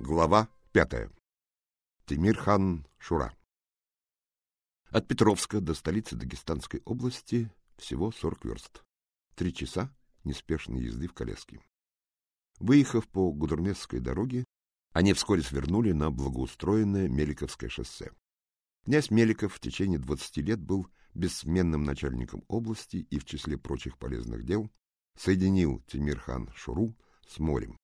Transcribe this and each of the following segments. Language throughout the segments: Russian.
Глава пятая. Тимир-хан Шура. От Петровска до столицы Дагестанской области всего 40 верст. Три часа неспешной езды в коляске. Выехав по Гудермесской дороге, они вскоре свернули на благоустроенное Меликовское шоссе. Князь Меликов в течение 20 лет был бессменным начальником области и в числе прочих полезных дел соединил Тимир-хан Шуру с морем.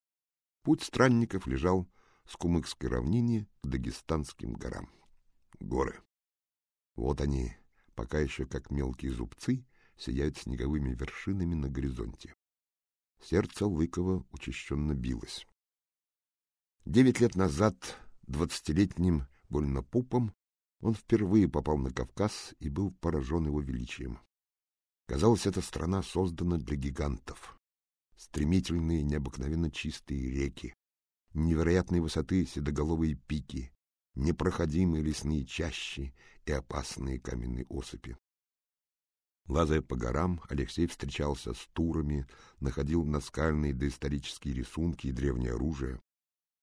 Путь странников лежал с Кумыкской равнине к Дагестанским горам. Горы. Вот они, пока еще как мелкие зубцы, сияют снеговыми вершинами на горизонте. Сердце Лыкова учащенно билось. Девять лет назад двадцатилетним больнопупом он впервые попал на Кавказ и был поражен его величием. Казалось, эта страна создана для гигантов. Стремительные, необыкновенно чистые реки, невероятной высоты седоголовые пики, непроходимые лесные чащи и опасные каменные осыпи. Лазая по горам, Алексей встречался с турами, находил наскальные доисторические рисунки и древнее оружие.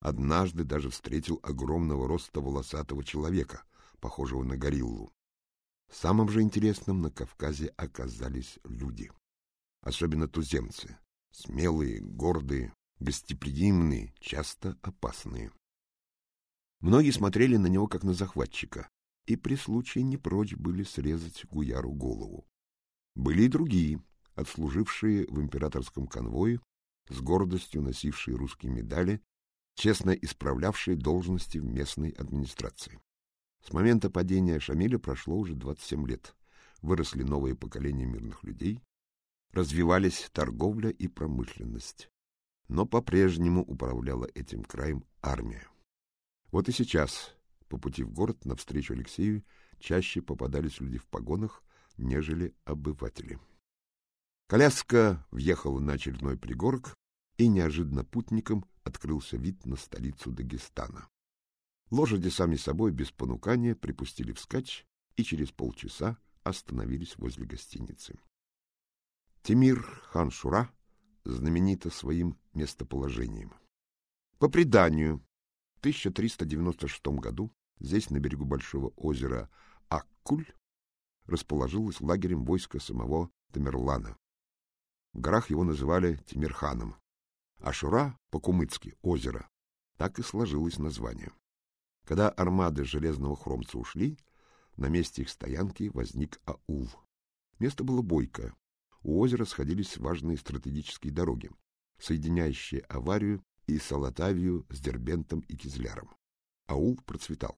Однажды даже встретил огромного роста волосатого человека, похожего на гориллу. Самым же интересным на Кавказе оказались люди. Особенно туземцы. Смелые, гордые, гостеприимные, часто опасные. Многие смотрели на него как на захватчика, и при случае не прочь были срезать Гуяру голову. Были и другие, отслужившие в императорском конвое, с гордостью носившие русские медали, честно исправлявшие должности в местной администрации. С момента падения Шамиля прошло уже 27 лет. Выросли новые поколения мирных людей, развивались торговля и промышленность но по-прежнему управляла этим краем армия. Вот и сейчас, по пути в город навстречу Алексею, чаще попадались люди в погонах, нежели обыватели. Коляска въехала на очередной пригорок, и неожиданно путникам открылся вид на столицу Дагестана. Лошади сами собой без понукания припустили вскачь и через полчаса остановились возле гостиницы. Тимир хан Шура знаменита своим местоположением. По преданию, в 1396 году здесь, на берегу большого озера Аккуль, расположилось лагерем войска самого Тамерлана. В горах его называли Тимирханом, а Шура по-кумыцки — озеро. Так и сложилось название. Когда армады Железного Хромца ушли, на месте их стоянки возник аул. Место было бойкое, у озера сходились важные стратегические дороги, соединяющие аварию и Салатавию с Дербентом и Кизляром. Аул процветал.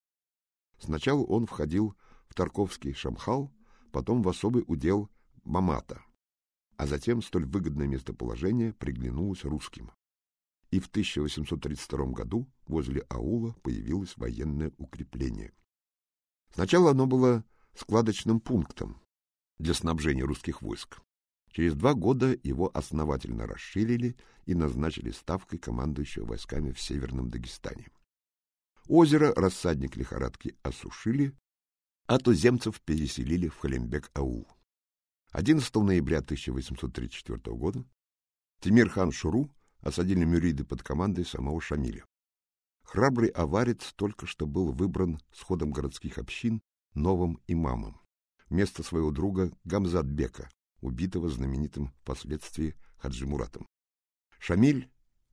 Сначала он входил в Тарковский Шамхал, потом в особый удел Мамата, а затем столь выгодное местоположение приглянулось русским. И в 1832 году возле аула появилось военное укрепление. Сначала оно было складочным пунктом для снабжения русских войск. Через два года его основательно расширили и назначили ставкой командующего войсками в Северном Дагестане. Озеро рассадник лихорадки осушили, а туземцев переселили в Халимбек-аул. 11 ноября 1834 года Тимир-хан Шуру осадили мюриды под командой самого Шамиля. Храбрый аварец только что был выбран с ходом городских общин новым имамом вместо своего друга Гамзатбека, убитого знаменитым впоследствии Хаджи Муратом. Шамиль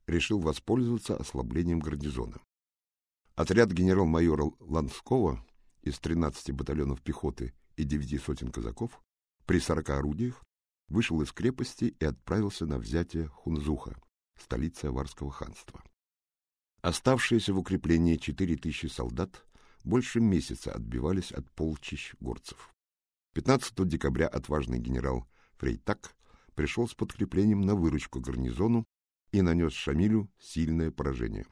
решил воспользоваться ослаблением гарнизона. Отряд генерал-майора Ланского из 13 батальонов пехоты и 9 сотен казаков при 40 орудиях вышел из крепости и отправился на взятие Хунзуха, столицы Аварского ханства. Оставшиеся в укреплении 4000 солдат больше месяца отбивались от полчищ горцев. 15 декабря отважный генерал Фрейтак пришел с подкреплением на выручку гарнизону и нанес Шамилю сильное поражение.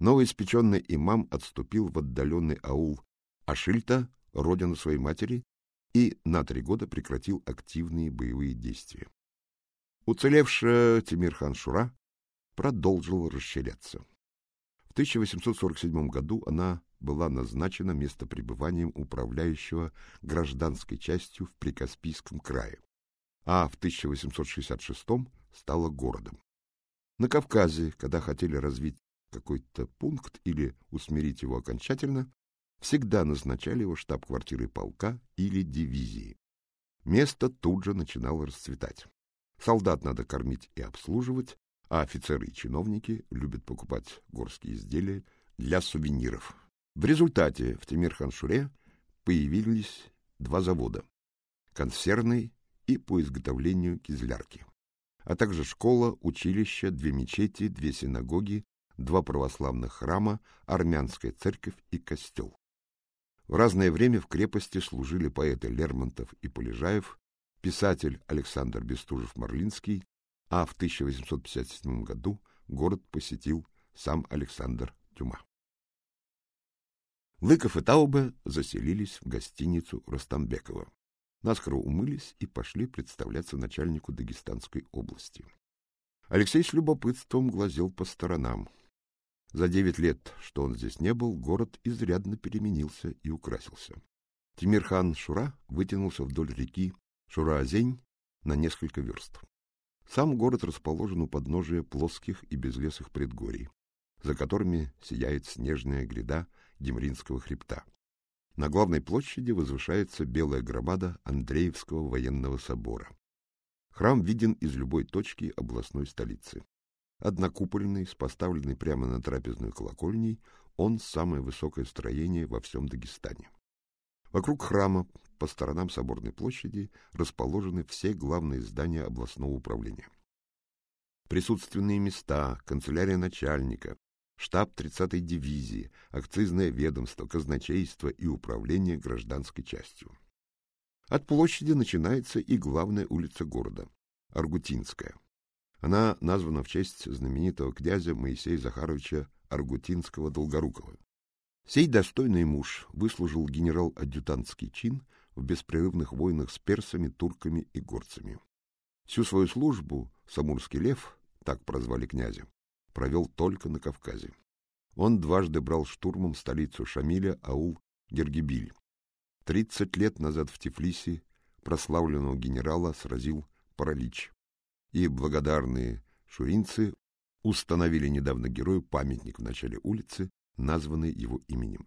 Новоиспеченный имам отступил в отдаленный аул Ашильта, родину своей матери, и на три года прекратил активные боевые действия. Уцелевшая Тимир-хан Шура продолжила расширяться. В 1847 году она была назначена местопребыванием управляющего гражданской частью в Прикаспийском крае а в 1866 стала городом. На Кавказе, когда хотели развить какой-то пункт или усмирить его окончательно, всегда назначали его штаб-квартирой полка или дивизии. Место тут же начинало расцветать. Солдат надо кормить и обслуживать, а офицеры и чиновники любят покупать горские изделия для сувениров. В результате в Тимир-хан-Шуре появились два завода – консервный и по изготовлению кизлярки, а также школа, училище, две мечети, две синагоги, два православных храма, армянская церковь и костел. В разное время в крепости служили поэты Лермонтов и Полежаев, писатель Александр Бестужев-Марлинский, а в 1857 году город посетил сам Александр Тюма. Лыков и Таубе заселились в гостиницу Ростамбекова. Наскоро умылись и пошли представляться начальнику Дагестанской области. Алексей с любопытством глазел по сторонам. За девять лет, что он здесь не был, город изрядно переменился и украсился. Тимирхан Шура вытянулся вдоль реки Шура-Озень на несколько верст. Сам город расположен у подножия плоских и безлесых предгорий, за которыми сияет снежная гряда Демринского хребта. На главной площади возвышается белая громада Андреевского военного собора. Храм виден из любой точки областной столицы. Однокупольный, с поставленной прямо на трапезную колокольней, он самое высокое строение во всем Дагестане. Вокруг храма, по сторонам соборной площади, расположены все главные здания областного управления. Присутственные места, канцелярия начальника, штаб 30-й дивизии, акцизное ведомство, казначейство и управление гражданской частью. От площади начинается и главная улица города – Аргутинская. Она названа в честь знаменитого князя Моисея Захаровича Аргутинского-Долгорукова. Сей достойный муж выслужил генерал-адъютантский чин в беспрерывных войнах с персами, турками и горцами. Всю свою службу Самурский лев, так прозвали князя, провел только на Кавказе. Он дважды брал штурмом столицу Шамиля, аул Гергибиль. Тридцать лет назад в Тифлисе прославленного генерала сразил паралич и благодарные шуринцы установили недавно герою памятник в начале улицы, названный его именем.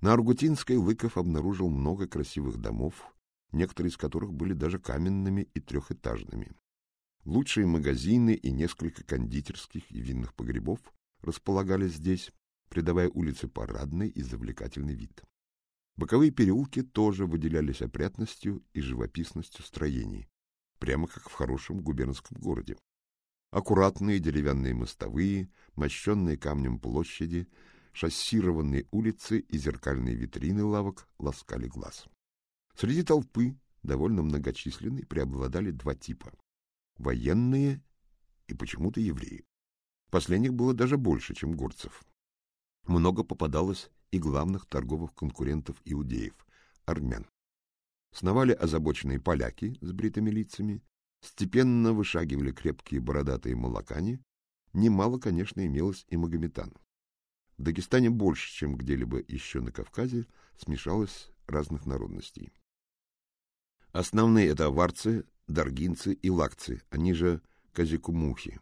На Аргутинской Лыков обнаружил много красивых домов, некоторые из которых были даже каменными и трехэтажными. Лучшие магазины и несколько кондитерских и винных погребов располагались здесь, придавая улице парадный и завлекательный вид. Боковые переулки тоже выделялись опрятностью и живописностью строений, прямо как в хорошем губернском городе. Аккуратные деревянные мостовые, мощенные камнем площади, шоссированные улицы и зеркальные витрины лавок ласкали глаз. Среди толпы, довольно многочисленной, преобладали два типа — военные и почему-то евреи. Последних было даже больше, чем горцев. Много попадалось и главных торговых конкурентов иудеев — армян. Сновали озабоченные поляки с бритыми лицами, степенно вышагивали крепкие бородатые молокане, немало, конечно, имелось и магометан. В Дагестане больше, чем где-либо еще на Кавказе, смешалось разных народностей. Основные это аварцы, даргинцы и лакцы, они же казикумухи.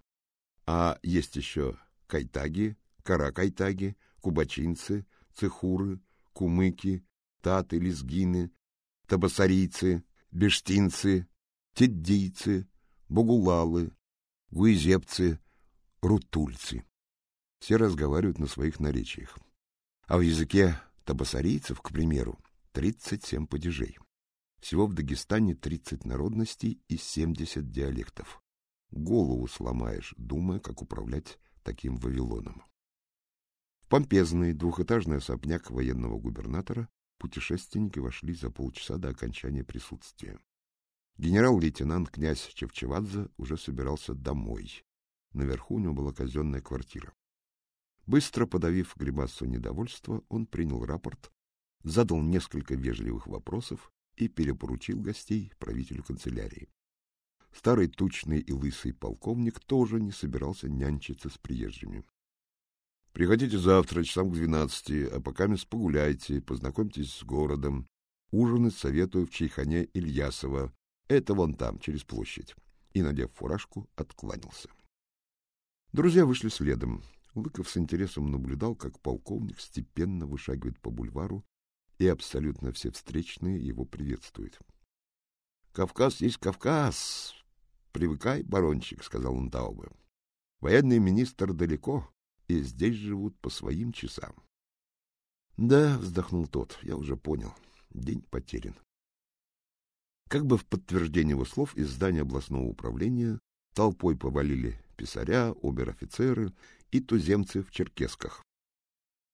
А есть еще кайтаги, каракайтаги, кубачинцы, цехуры, кумыки, таты, лезгины, табасарийцы, бештинцы, теддийцы, бугулалы, гуизепцы, рутульцы. Все разговаривают на своих наречиях. А в языке табасарийцев, к примеру, 37 падежей. Всего в Дагестане 30 народностей и 70 диалектов. Голову сломаешь, думая, как управлять таким Вавилоном. В помпезный двухэтажный особняк военного губернатора путешественники вошли за полчаса до окончания присутствия. Генерал-лейтенант князь Чевчевадзе уже собирался домой. Наверху у него была казенная квартира. Быстро подавив гримасу недовольства, он принял рапорт, задал несколько вежливых вопросов и перепоручил гостей правителю канцелярии. Старый тучный и лысый полковник тоже не собирался нянчиться с приезжими. Приходите завтра, часам к двенадцати, а пока мест погуляйте, познакомьтесь с городом. Ужинать советую в чайхане Ильясова. Это вон там, через площадь. И, надев фуражку, откланялся. Друзья вышли следом. Лыков с интересом наблюдал, как полковник степенно вышагивает по бульвару, и абсолютно все встречные его приветствуют. — Кавказ есть Кавказ. Привыкай, барончик, — сказал он Таубе. — Военный министр далеко, и здесь живут по своим часам. — Да, — вздохнул тот, — я уже понял. День потерян. Как бы в подтверждение его слов из здания областного управления толпой повалили писаря, обер-офицеры и туземцы в черкесках.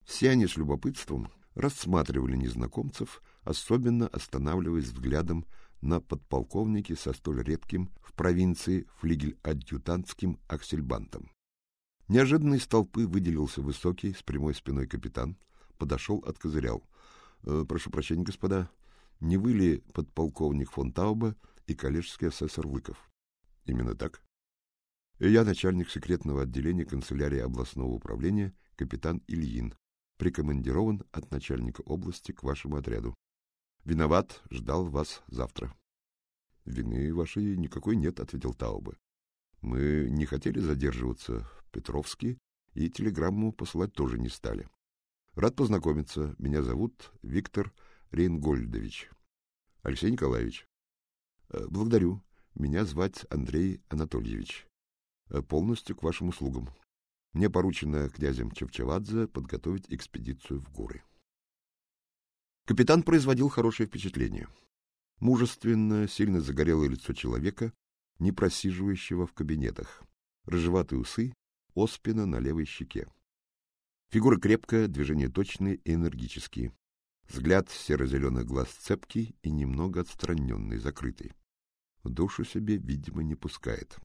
Все они с любопытством рассматривали незнакомцев, особенно останавливаясь взглядом на подполковнике со столь редким в провинции флигель-адъютантским аксельбантом. Неожиданно из толпы выделился высокий, с прямой спиной капитан, подошел, откозырял. «Э, — Прошу прощения, господа, не вы ли подполковник фон Тауба и коллежский асессор Лыков? — Именно так. Я начальник секретного отделения канцелярии областного управления, капитан Ильин, прикомандирован от начальника области к вашему отряду. Виноват, ждал вас завтра. — Вины вашей никакой нет, — ответил Таубе. — Мы не хотели задерживаться в Петровске и телеграмму посылать тоже не стали. Рад познакомиться. Меня зовут Виктор Рейнгольдович. Алексей Николаевич. Э, благодарю. Меня звать Андрей Анатольевич. Э, полностью к вашим услугам. Мне поручено князем Чевчевадзе подготовить экспедицию в горы. Капитан производил хорошее впечатление. Мужественное, сильно загорелое лицо человека, не просиживающего в кабинетах, рыжеватые усы, оспина на левой щеке. Фигура крепкая, движения точные и энергические. Взгляд серо-зеленых глаз цепкий и немного отстраненный, закрытый. Душу себе, видимо, не пускает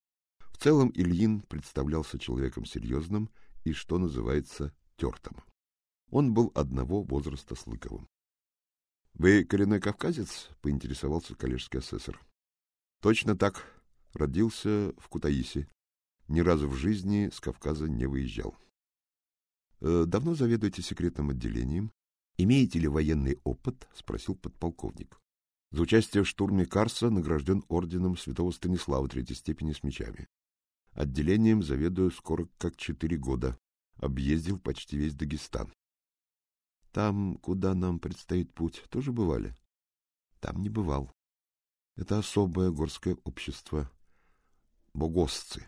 целом Ильин представлялся человеком серьезным и, что называется, тертым. Он был одного возраста с Лыковым. — Вы коренной кавказец? — поинтересовался коллежский асессор. — Точно так. Родился в Кутаиси. Ни разу в жизни с Кавказа не выезжал. «Э, — Давно заведуете секретным отделением? Имеете ли военный опыт? — спросил подполковник. За участие в штурме Карса награжден орденом святого Станислава третьей степени с мечами. Отделением заведую скоро как четыре года. Объездил почти весь Дагестан. Там, куда нам предстоит путь, тоже бывали? Там не бывал. Это особое горское общество. Богосцы.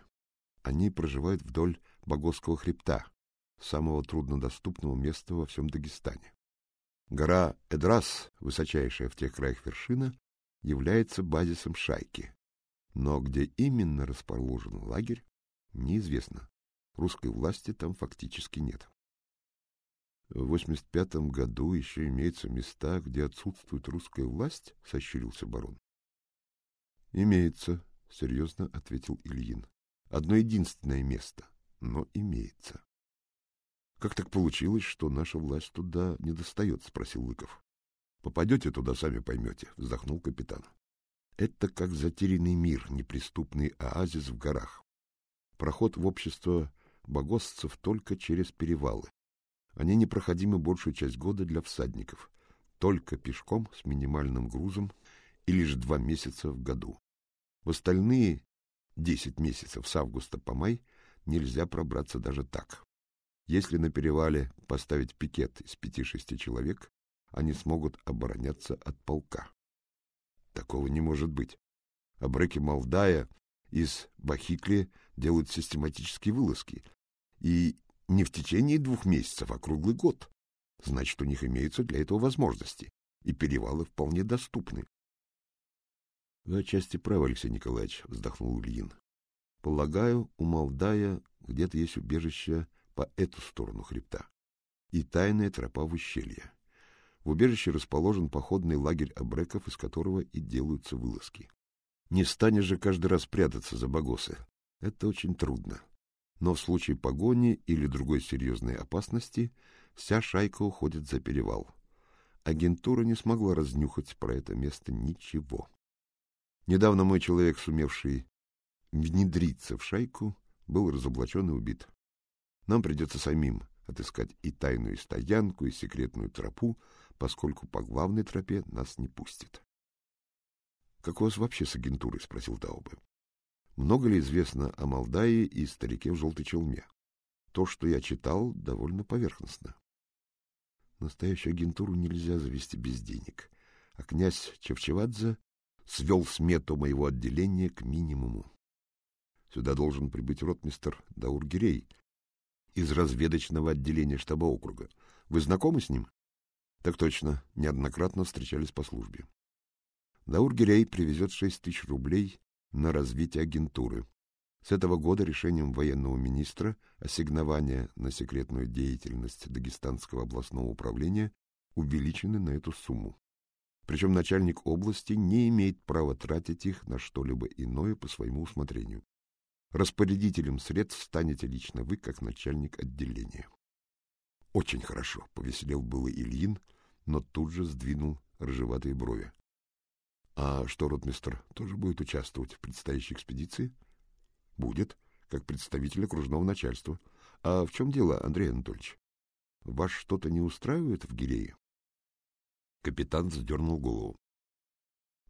Они проживают вдоль Богосского хребта, самого труднодоступного места во всем Дагестане. Гора Эдрас, высочайшая в тех краях вершина, является базисом шайки. Но где именно расположен лагерь, неизвестно. Русской власти там фактически нет. В 85 году еще имеются места, где отсутствует русская власть, — сощурился барон. — Имеется, — серьезно ответил Ильин. — Одно единственное место, но имеется. — Как так получилось, что наша власть туда не достает? — спросил Лыков. — Попадете туда, сами поймете, — вздохнул капитан. Это как затерянный мир, неприступный оазис в горах. Проход в общество богосцев только через перевалы. Они непроходимы большую часть года для всадников, только пешком с минимальным грузом и лишь два месяца в году. В остальные десять месяцев с августа по май нельзя пробраться даже так. Если на перевале поставить пикет из пяти-шести человек, они смогут обороняться от полка. Такого не может быть. Абреки Малдая из Бахикли делают систематические вылазки. И не в течение двух месяцев, а круглый год. Значит, у них имеются для этого возможности. И перевалы вполне доступны. — Вы отчасти правы, Алексей Николаевич, — вздохнул Ильин. — Полагаю, у Малдая где-то есть убежище по эту сторону хребта и тайная тропа в ущелье. В убежище расположен походный лагерь абреков, из которого и делаются вылазки. Не станешь же каждый раз прятаться за багосы. Это очень трудно. Но в случае погони или другой серьезной опасности вся шайка уходит за перевал. Агентура не смогла разнюхать про это место ничего. Недавно мой человек, сумевший внедриться в шайку, был разоблачен и убит. Нам придется самим отыскать и тайную стоянку, и секретную тропу, поскольку по главной тропе нас не пустит. — Как у вас вообще с агентурой? — спросил Таубе. — Много ли известно о Молдае и старике в желтой челме? то, что я читал, довольно поверхностно. Настоящую агентуру нельзя завести без денег, а князь Чевчевадзе свел смету моего отделения к минимуму. Сюда должен прибыть ротмистер Даургирей из разведочного отделения штаба округа. Вы знакомы с ним? Так точно, неоднократно встречались по службе. Даургирей привезет шесть тысяч рублей на развитие агентуры. С этого года решением военного министра ассигнования на секретную деятельность Дагестанского областного управления увеличены на эту сумму. Причем начальник области не имеет права тратить их на что-либо иное по своему усмотрению. Распорядителем средств станете лично вы, как начальник отделения. Очень хорошо, повеселел было Ильин, но тут же сдвинул рыжеватые брови. А что, ротмистр, тоже будет участвовать в предстоящей экспедиции? Будет, как представитель окружного начальства. А в чем дело, Андрей Анатольевич? Вас что-то не устраивает в Гирее? Капитан задернул голову.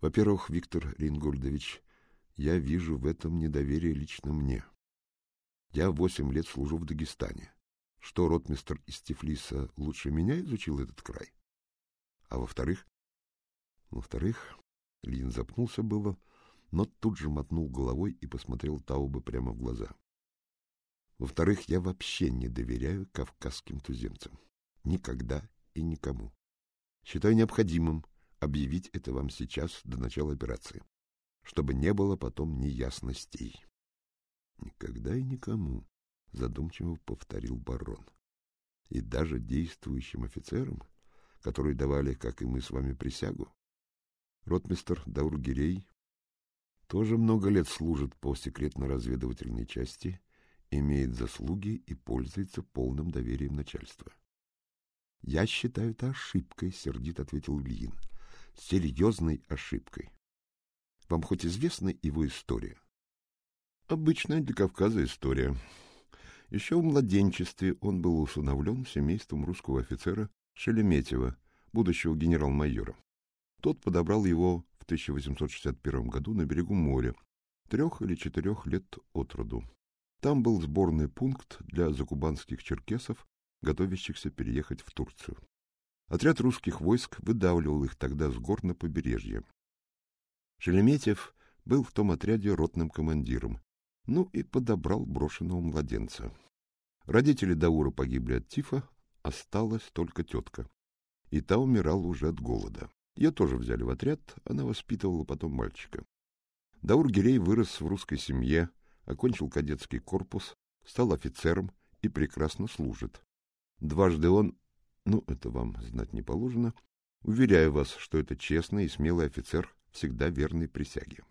Во-первых, Виктор Рингольдович, я вижу в этом недоверие лично мне. Я восемь лет служу в Дагестане. Что ротмистр из Тифлиса лучше меня изучил этот край? А во-вторых? Во-вторых, Лин запнулся было, но тут же мотнул головой и посмотрел Таубе прямо в глаза. Во-вторых, я вообще не доверяю кавказским туземцам. Никогда и никому. Считаю необходимым объявить это вам сейчас, до начала операции, чтобы не было потом неясностей. Никогда и никому, задумчиво повторил барон. И даже действующим офицерам, которые давали, как и мы с вами, присягу, ротмистер Даургирей тоже много лет служит по секретно-разведывательной части, имеет заслуги и пользуется полным доверием начальства. — Я считаю это ошибкой, — сердито ответил Ильин. — Серьезной ошибкой. Вам хоть известна его история? — Обычная для Кавказа история. Еще в младенчестве он был усыновлен семейством русского офицера Шелеметьева, будущего генерал-майора. Тот подобрал его в 1861 году на берегу моря, трех или четырех лет от роду. Там был сборный пункт для закубанских черкесов, готовящихся переехать в Турцию. Отряд русских войск выдавливал их тогда с гор на побережье. Шереметьев был в том отряде ротным командиром, ну и подобрал брошенного младенца. Родители Даура погибли от тифа, осталась только тетка. И та умирала уже от голода. Ее тоже взяли в отряд, она воспитывала потом мальчика. Даур Гирей вырос в русской семье, окончил кадетский корпус, стал офицером и прекрасно служит. Дважды он, ну, это вам знать не положено, уверяю вас, что это честный и смелый офицер, всегда верный присяге.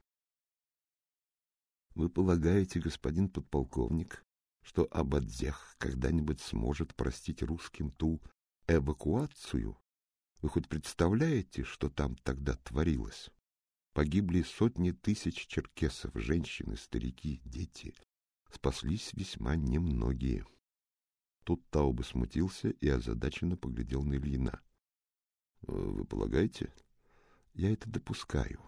Вы полагаете, господин подполковник, что Абадзех когда-нибудь сможет простить русским ту эвакуацию? Вы хоть представляете, что там тогда творилось? Погибли сотни тысяч черкесов, женщины, старики, дети. Спаслись весьма немногие. Тут Тауба смутился и озадаченно поглядел на Ильина. — Вы полагаете? — Я это допускаю.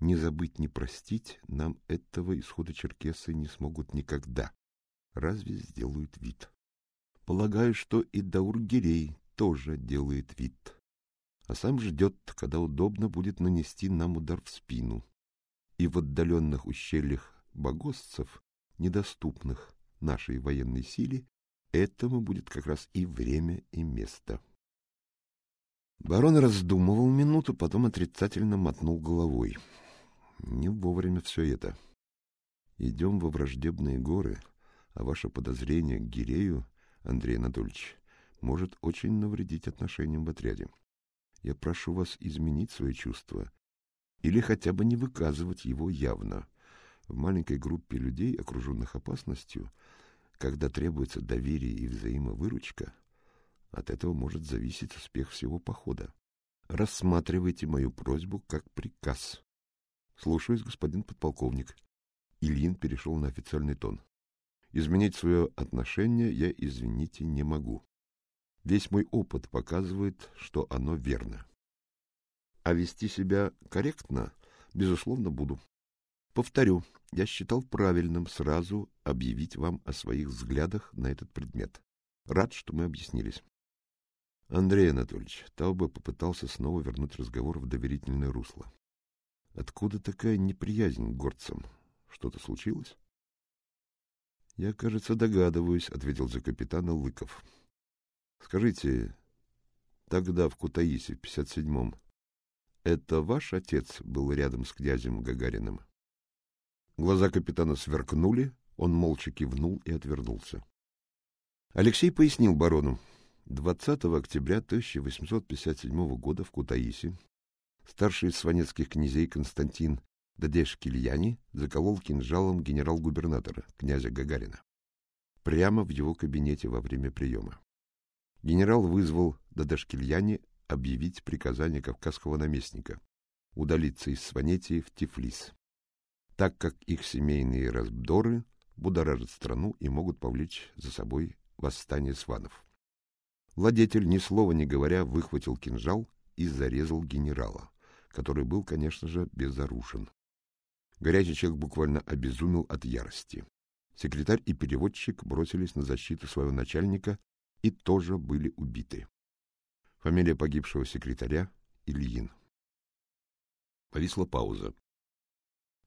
Не забыть, не простить нам этого исхода черкесы не смогут никогда. Разве сделают вид? Полагаю, что и Даургирей тоже делает вид. А сам ждет, когда удобно будет нанести нам удар в спину. И в отдаленных ущельях богосцев, недоступных нашей военной силе, Этому будет как раз и время, и место. Барон раздумывал минуту, потом отрицательно мотнул головой. Не вовремя все это. Идем во враждебные горы, а ваше подозрение к Гирею, Андрей Анатольевич, может очень навредить отношениям в отряде. Я прошу вас изменить свои чувства или хотя бы не выказывать его явно. В маленькой группе людей, окруженных опасностью, когда требуется доверие и взаимовыручка, от этого может зависеть успех всего похода. Рассматривайте мою просьбу как приказ. Слушаюсь, господин подполковник. Ильин перешел на официальный тон. Изменить свое отношение я, извините, не могу. Весь мой опыт показывает, что оно верно. А вести себя корректно, безусловно, буду. Повторю, я считал правильным сразу объявить вам о своих взглядах на этот предмет. Рад, что мы объяснились. Андрей Анатольевич, Тауба попытался снова вернуть разговор в доверительное русло. Откуда такая неприязнь к горцам? Что-то случилось? Я, кажется, догадываюсь, ответил за капитана Лыков. Скажите, тогда в Кутаиси в 57-м это ваш отец был рядом с князем Гагариным? Глаза капитана сверкнули, он молча кивнул и отвернулся. Алексей пояснил барону. 20 октября 1857 года в Кутаиси старший из сванецких князей Константин Дадеш-Кильяни заколол кинжалом генерал-губернатора, князя Гагарина, прямо в его кабинете во время приема. Генерал вызвал Дадеш-Кильяни объявить приказание кавказского наместника удалиться из Сванетии в Тифлис так как их семейные раздоры будоражат страну и могут повлечь за собой восстание сванов. Владетель, ни слова не говоря, выхватил кинжал и зарезал генерала, который был, конечно же, безоружен. Горячий человек буквально обезумел от ярости. Секретарь и переводчик бросились на защиту своего начальника и тоже были убиты. Фамилия погибшего секретаря — Ильин. Повисла пауза.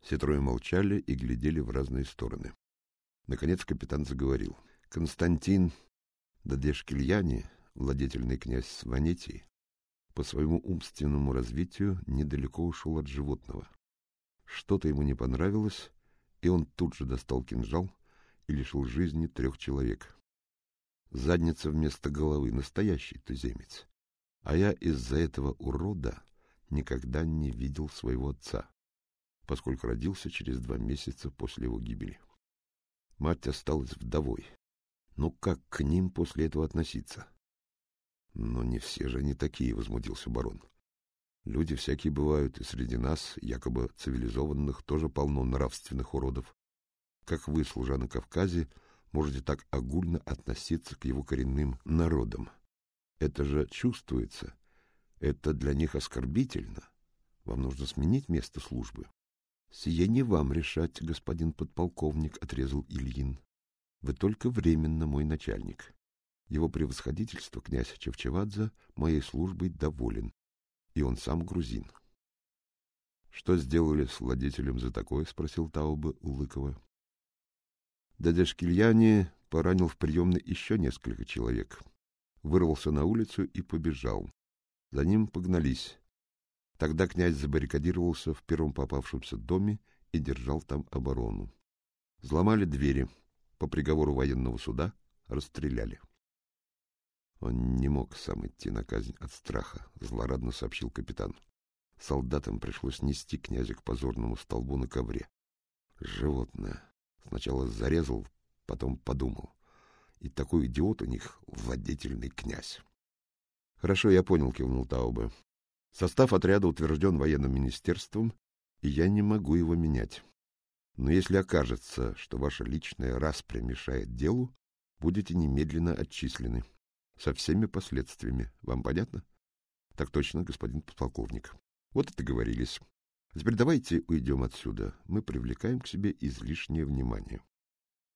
Все трое молчали и глядели в разные стороны. Наконец капитан заговорил. Константин Дадешкильяни, владетельный князь Сванетии, по своему умственному развитию недалеко ушел от животного. Что-то ему не понравилось, и он тут же достал кинжал и лишил жизни трех человек. Задница вместо головы — настоящий туземец. А я из-за этого урода никогда не видел своего отца поскольку родился через два месяца после его гибели. Мать осталась вдовой. Ну как к ним после этого относиться? Но не все же они такие, возмутился барон. Люди всякие бывают, и среди нас, якобы цивилизованных, тоже полно нравственных уродов. Как вы, служа на Кавказе, можете так огульно относиться к его коренным народам? Это же чувствуется. Это для них оскорбительно. Вам нужно сменить место службы. — Сие не вам решать, господин подполковник, — отрезал Ильин. — Вы только временно мой начальник. Его превосходительство, князь Чевчевадзе, моей службой доволен, и он сам грузин. — Что сделали с владетелем за такое? — спросил Тауба у Лыкова. Дядя Шкильяне поранил в приемной еще несколько человек, вырвался на улицу и побежал. За ним погнались Тогда князь забаррикадировался в первом попавшемся доме и держал там оборону. Взломали двери, по приговору военного суда расстреляли. Он не мог сам идти на казнь от страха, злорадно сообщил капитан. Солдатам пришлось нести князя к позорному столбу на ковре. Животное. Сначала зарезал, потом подумал. И такой идиот у них владетельный князь. Хорошо, я понял, кивнул Таубе. Состав отряда утвержден военным министерством, и я не могу его менять. Но если окажется, что ваша личная распря мешает делу, будете немедленно отчислены. Со всеми последствиями. Вам понятно? Так точно, господин подполковник. Вот и договорились. теперь давайте уйдем отсюда. Мы привлекаем к себе излишнее внимание.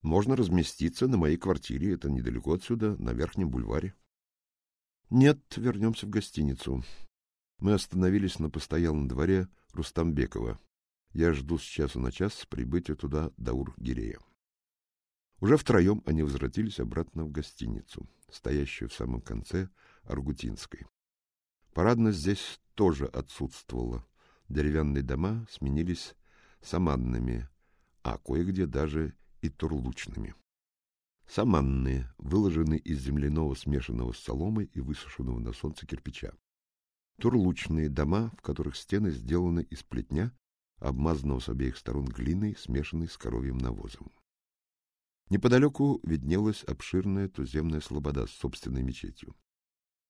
Можно разместиться на моей квартире, это недалеко отсюда, на Верхнем бульваре. Нет, вернемся в гостиницу. Мы остановились на постоялом дворе Рустамбекова. Я жду с часу на час прибытия туда Даур-Гирея. Уже втроем они возвратились обратно в гостиницу, стоящую в самом конце Аргутинской. Парадность здесь тоже отсутствовала. Деревянные дома сменились саманными, а кое-где даже и турлучными. Саманные, выложенные из земляного смешанного с соломой и высушенного на солнце кирпича турлучные дома, в которых стены сделаны из плетня, обмазанного с обеих сторон глиной, смешанной с коровьим навозом. Неподалеку виднелась обширная туземная слобода с собственной мечетью.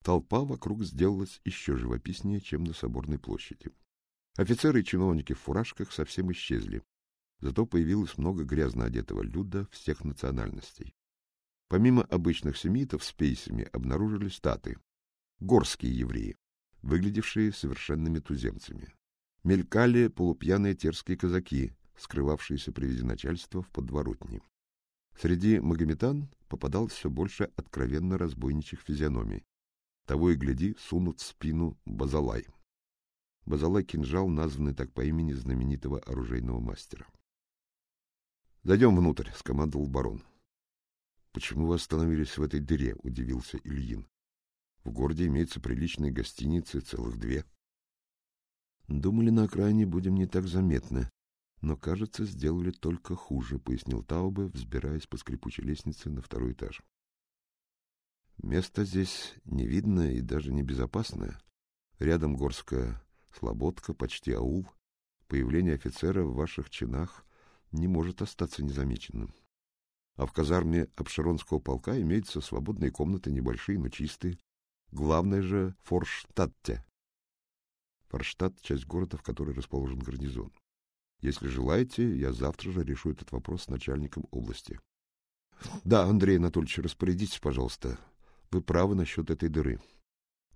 Толпа вокруг сделалась еще живописнее, чем на Соборной площади. Офицеры и чиновники в фуражках совсем исчезли, зато появилось много грязно одетого люда всех национальностей. Помимо обычных семитов с пейсами обнаружились статы, горские евреи, выглядевшие совершенными туземцами. Мелькали полупьяные терские казаки скрывавшиеся при виде начальства в подворотне. Среди магометан попадалось все больше откровенно разбойничьих физиономий. Того и гляди, сунут в спину Базалай. Базалай — кинжал, названный так по имени знаменитого оружейного мастера. — Зайдем внутрь, — скомандовал барон. — Почему вы остановились в этой дыре? — удивился Ильин. — В городе имеются приличные гостиницы, целых две. — Думали, на окраине будем не так заметны, но, кажется, сделали только хуже, — пояснил Таубе, взбираясь по скрипучей лестнице на второй этаж. Место здесь невидное и даже небезопасное. Рядом горская слободка, почти аул. Появление офицера в ваших чинах не может остаться незамеченным. А в казарме Обширонского полка имеются свободные комнаты, небольшие, но чистые. Главное же — Форштадте. Форштадт — часть города, в которой расположен гарнизон. Если желаете, я завтра же решу этот вопрос с начальником области. Да, Андрей Анатольевич, распорядитесь, пожалуйста. Вы правы насчет этой дыры.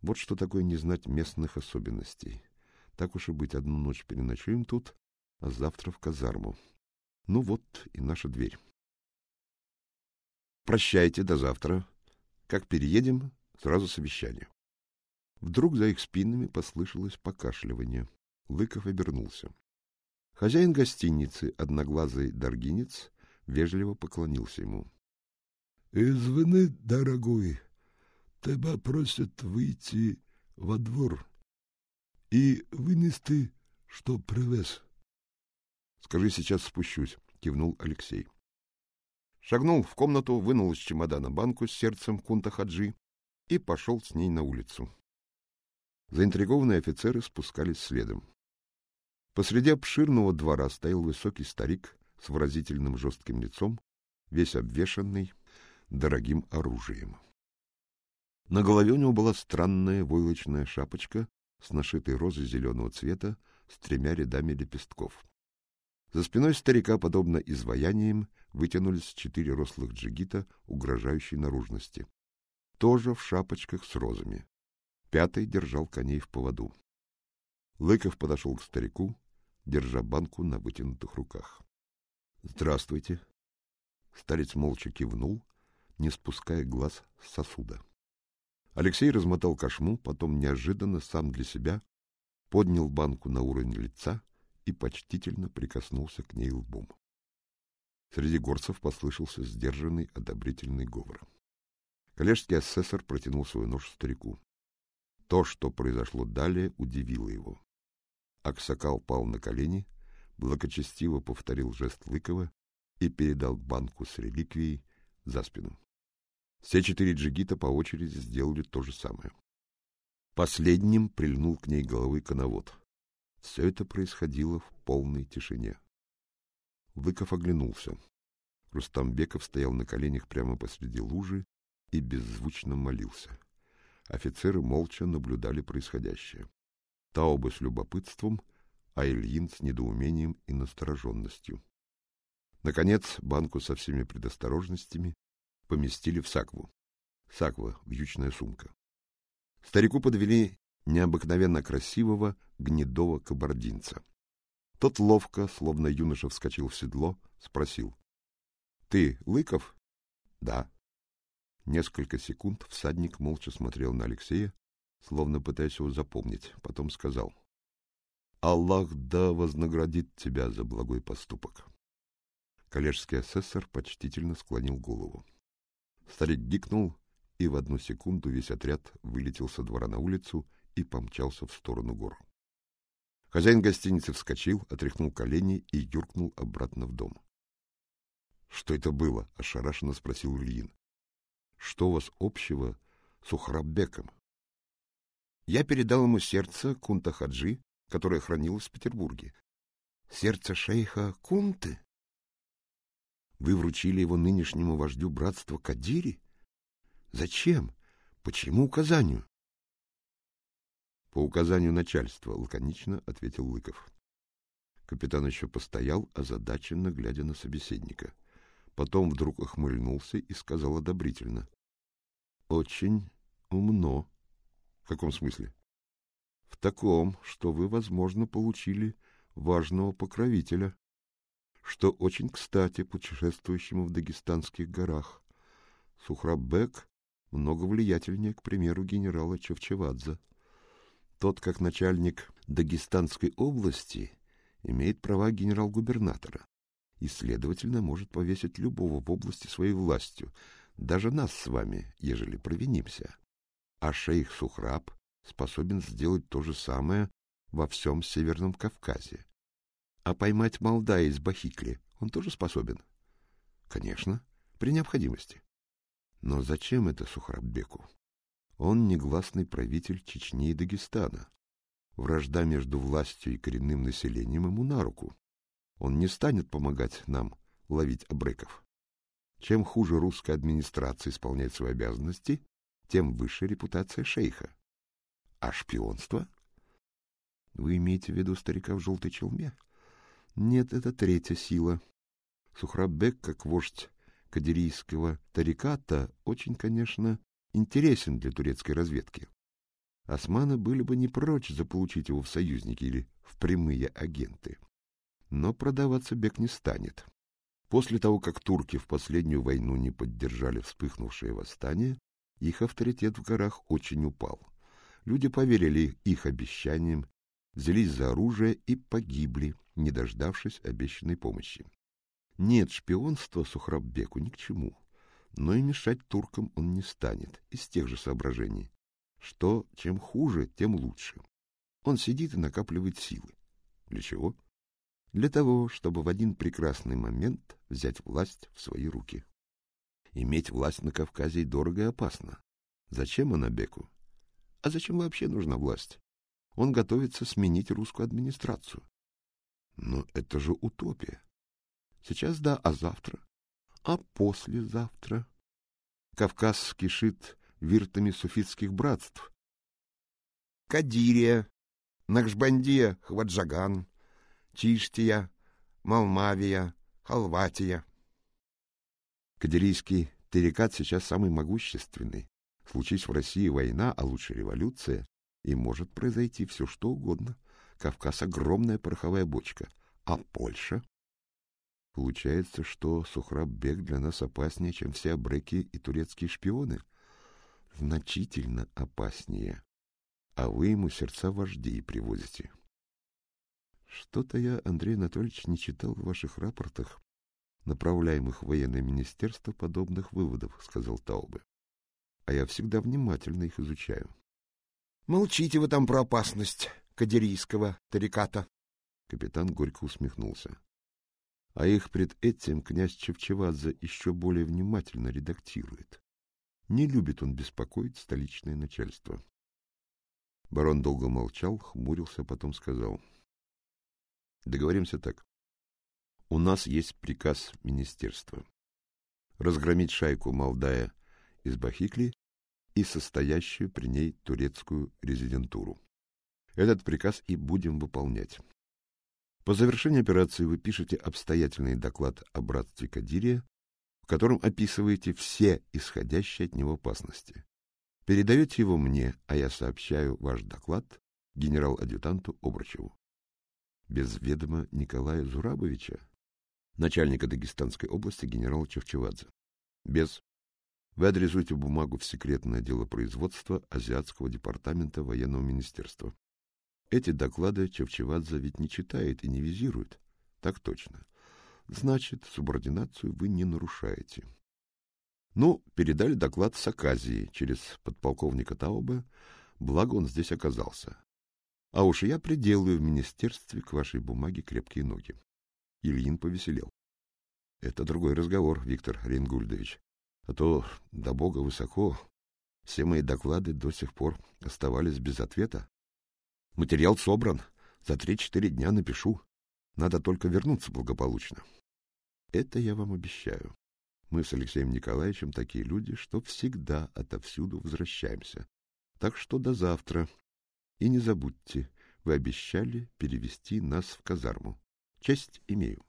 Вот что такое не знать местных особенностей. Так уж и быть, одну ночь переночуем тут, а завтра в казарму. Ну вот и наша дверь. Прощайте, до завтра. Как переедем, сразу совещание. Вдруг за их спинами послышалось покашливание. Лыков обернулся. Хозяин гостиницы, одноглазый даргинец, вежливо поклонился ему. — Извини, дорогой, тебя просят выйти во двор и вынести, что привез. Скажи, сейчас спущусь, кивнул Алексей. Шагнул в комнату, вынул из чемодана банку с сердцем кунта хаджи и пошел с ней на улицу. Заинтригованные офицеры спускались следом. Посреди обширного двора стоял высокий старик с выразительным жестким лицом, весь обвешанный дорогим оружием. На голове у него была странная войлочная шапочка с нашитой розой зеленого цвета с тремя рядами лепестков. За спиной старика, подобно изваяниям, вытянулись четыре рослых джигита угрожающей наружности, тоже в шапочках с розами. Пятый держал коней в поводу. Лыков подошел к старику, держа банку на вытянутых руках. — Здравствуйте. Старец молча кивнул, не спуская глаз с сосуда. Алексей размотал кошму, потом неожиданно сам для себя поднял банку на уровень лица и почтительно прикоснулся к ней лбом. Среди горцев послышался сдержанный одобрительный говор. Коллежский асессор протянул свой нож старику. То, что произошло далее, удивило его. Аксакал пал на колени, благочестиво повторил жест Лыкова и передал банку с реликвией за спину. Все четыре джигита по очереди сделали то же самое. Последним прильнул к ней головой коновод. Все это происходило в полной тишине. Выков оглянулся. Рустамбеков стоял на коленях прямо посреди лужи и беззвучно молился. Офицеры молча наблюдали происходящее. Тауба с любопытством, а Ильин с недоумением и настороженностью. Наконец, банку со всеми предосторожностями поместили в сакву. Саква — вьючная сумка. Старику подвели необыкновенно красивого гнедого кабардинца. Тот ловко, словно юноша вскочил в седло, спросил. — Ты Лыков? — Да. Несколько секунд всадник молча смотрел на Алексея, словно пытаясь его запомнить, потом сказал. — Аллах да вознаградит тебя за благой поступок. Коллежский асессор почтительно склонил голову. Старик гикнул, и в одну секунду весь отряд вылетел со двора на улицу и помчался в сторону гор. Хозяин гостиницы вскочил, отряхнул колени и юркнул обратно в дом. — Что это было? — ошарашенно спросил Ильин. — Что у вас общего с Ухраббеком? Я передал ему сердце Кунта Хаджи, которое хранилось в Петербурге. — Сердце шейха Кунты? Вы вручили его нынешнему вождю братства Кадири? Зачем? Почему указанию? По указанию начальства, лаконично ответил Лыков. Капитан еще постоял, озадаченно глядя на собеседника. Потом вдруг охмыльнулся и сказал одобрительно. — Очень умно. — В каком смысле? — В таком, что вы, возможно, получили важного покровителя. что очень кстати путешествующему в дагестанских горах. Сухраббек много влиятельнее, к примеру, генерала Чевчевадзе. Тот, как начальник Дагестанской области, имеет права генерал-губернатора и, следовательно, может повесить любого в области своей властью, даже нас с вами, ежели провинимся. А шейх Сухраб способен сделать то же самое во всем Северном Кавказе. А поймать Молдая из Бахикли он тоже способен? Конечно, при необходимости. Но зачем это Сухраббеку? Он негласный правитель Чечни и Дагестана. Вражда между властью и коренным населением ему на руку. Он не станет помогать нам ловить абреков. Чем хуже русская администрация исполняет свои обязанности, тем выше репутация шейха. А шпионство? Вы имеете в виду старика в желтой челме? Нет, это третья сила. Сухраббек, как вождь кадирийского тариката, очень, конечно, интересен для турецкой разведки. Османы были бы не прочь заполучить его в союзники или в прямые агенты. Но продаваться Бек не станет. После того, как турки в последнюю войну не поддержали вспыхнувшее восстание, их авторитет в горах очень упал. Люди поверили их обещаниям, взялись за оружие и погибли, не дождавшись обещанной помощи. Нет, шпионство Сухраббеку ни к чему, но и мешать туркам он не станет, из тех же соображений, что чем хуже, тем лучше. Он сидит и накапливает силы. Для чего? Для того, чтобы в один прекрасный момент взять власть в свои руки. Иметь власть на Кавказе дорого и опасно. Зачем она Беку? А зачем вообще нужна власть? Он готовится сменить русскую администрацию. Но это же утопия. Сейчас да, а завтра? А послезавтра? Кавказ кишит виртами суфитских братств. Кадирия, Накшбандия, Хваджаган, Чиштия, Малмавия, Халватия. Кадирийский терекат сейчас самый могущественный. Случись в России война, а лучше революция, и может произойти все что угодно. Кавказ — огромная пороховая бочка. А Польша? Получается, что Сухраббек для нас опаснее, чем все абреки и турецкие шпионы? Значительно опаснее. А вы ему сердца вождей привозите. Что-то я, Андрей Анатольевич, не читал в ваших рапортах, направляемых в военное министерство, подобных выводов, сказал Таубе. А я всегда внимательно их изучаю. Молчите вы там про опасность кадирийского тариката. Капитан горько усмехнулся. А их пред этим князь Чевчевадзе еще более внимательно редактирует. Не любит он беспокоить столичное начальство. Барон долго молчал, хмурился, потом сказал. Договоримся так. У нас есть приказ министерства. Разгромить шайку Молдая из Бахикли и состоящую при ней турецкую резидентуру. Этот приказ и будем выполнять. По завершении операции вы пишете обстоятельный доклад о братстве Кадирия, в котором описываете все исходящие от него опасности. Передаете его мне, а я сообщаю ваш доклад генерал-адъютанту Обручеву. Без ведома Николая Зурабовича, начальника Дагестанской области генерала Чевчевадзе. Без вы адресуете бумагу в секретное дело производства Азиатского департамента военного министерства. Эти доклады Чевчевадзе ведь не читает и не визирует. Так точно. Значит, субординацию вы не нарушаете. Ну, передали доклад с Аказии через подполковника Таубе, благо он здесь оказался. А уж я приделаю в министерстве к вашей бумаге крепкие ноги. Ильин повеселел. Это другой разговор, Виктор Ренгульдович а то до Бога высоко. Все мои доклады до сих пор оставались без ответа. Материал собран, за три-четыре дня напишу. Надо только вернуться благополучно. Это я вам обещаю. Мы с Алексеем Николаевичем такие люди, что всегда отовсюду возвращаемся. Так что до завтра. И не забудьте, вы обещали перевести нас в казарму. Честь имею.